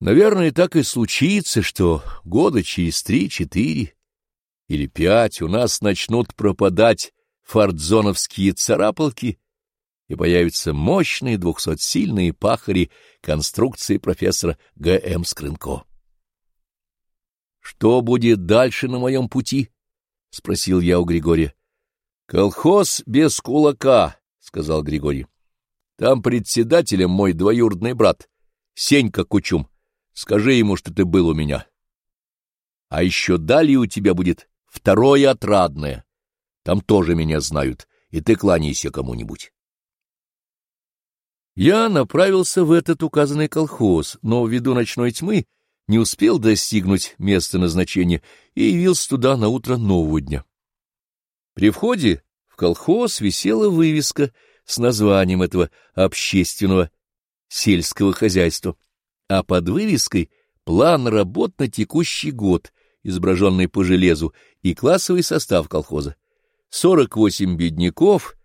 Наверное, так и случится, что года через три-четыре или пять у нас начнут пропадать фордзоновские царапалки, и появятся мощные двухсотсильные пахари конструкции профессора Г.М. Скрынко. «Что будет дальше на моем пути?» — спросил я у Григория. «Колхоз без кулака», — сказал Григорий. «Там председателем мой двоюродный брат, Сенька Кучум. Скажи ему, что ты был у меня. А еще далее у тебя будет второе отрадное. Там тоже меня знают, и ты кланяйся кому-нибудь». Я направился в этот указанный колхоз, но ввиду ночной тьмы не успел достигнуть места назначения и явился туда на утро нового дня. При входе в колхоз висела вывеска с названием этого общественного сельского хозяйства, а под вывеской план работ на текущий год, изображенный по железу, и классовый состав колхоза. 48 бедняков,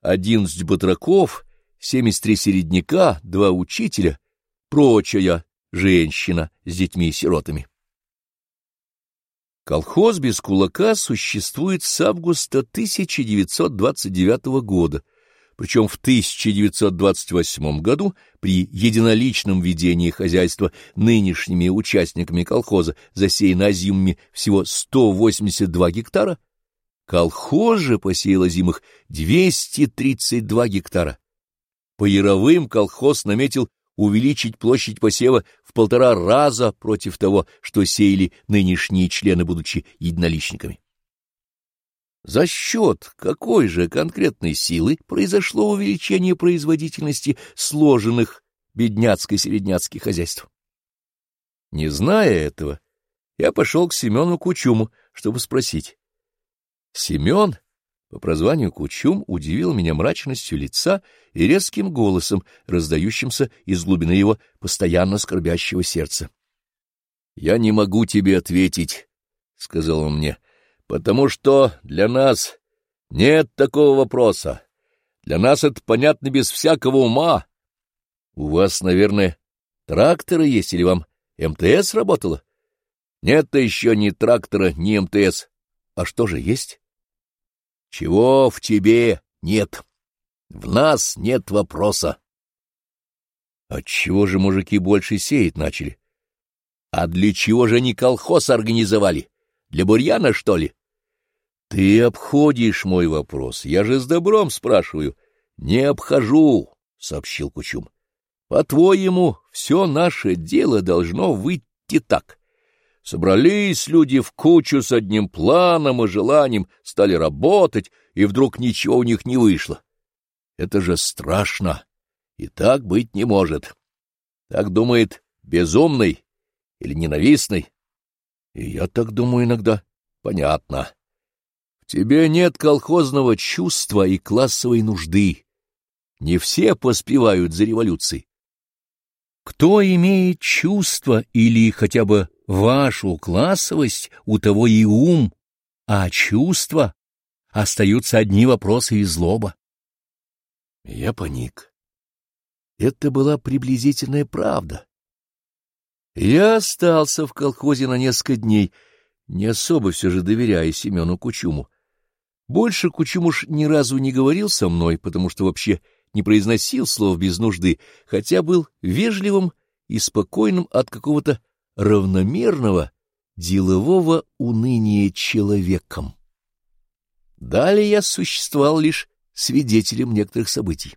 11 батраков, 73 середняка, два учителя, прочая женщина с детьми-сиротами. Колхоз без кулака существует с августа 1929 года, причем в 1928 году при единоличном ведении хозяйства нынешними участниками колхоза засеяно озимыми всего 182 гектара, колхоз же посеял озимых 232 гектара. По яровым колхоз наметил увеличить площадь посева в полтора раза против того, что сеяли нынешние члены, будучи единоличниками. За счет какой же конкретной силы произошло увеличение производительности сложенных бедняцко-середняцких хозяйств? Не зная этого, я пошел к Семену Кучуму, чтобы спросить. Семен по прозванию Кучум удивил меня мрачностью лица и резким голосом, раздающимся из глубины его постоянно скорбящего сердца. — Я не могу тебе ответить, — сказал он мне, — потому что для нас нет такого вопроса. Для нас это понятно без всякого ума. У вас, наверное, тракторы есть или вам МТС работало? Нет еще ни трактора, ни МТС. А что же есть? Чего в тебе нет? В нас нет вопроса. Отчего же мужики больше сеять начали? А для чего же они колхоз организовали? Для бурьяна, что ли? Ты обходишь мой вопрос. Я же с добром спрашиваю. Не обхожу, — сообщил Кучум. По-твоему, все наше дело должно выйти так. Собрались люди в кучу с одним планом и желанием, стали работать, и вдруг ничего у них не вышло. Это же страшно, и так быть не может. Так думает безумный или ненавистный. И я так думаю иногда. Понятно. В тебе нет колхозного чувства и классовой нужды. Не все поспевают за революцией. Кто имеет чувство или хотя бы вашу классовость, у того и ум, а чувства остаются одни вопросы и злоба. Я паник. Это была приблизительная правда. Я остался в колхозе на несколько дней, не особо все же доверяя Семену Кучуму. Больше Кучумуш ни разу не говорил со мной, потому что вообще не произносил слов без нужды, хотя был вежливым и спокойным от какого-то равномерного делового уныния человеком. Далее я существовал лишь свидетелем некоторых событий.